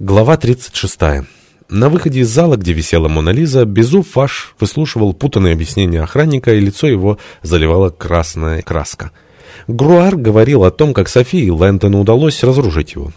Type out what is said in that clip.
Глава 36. На выходе из зала, где висела Мона Лиза, Безу Фаш выслушивал путанные объяснения охранника, и лицо его заливала красная краска. Груар говорил о том, как Софии и Лэнтону удалось разоружить его.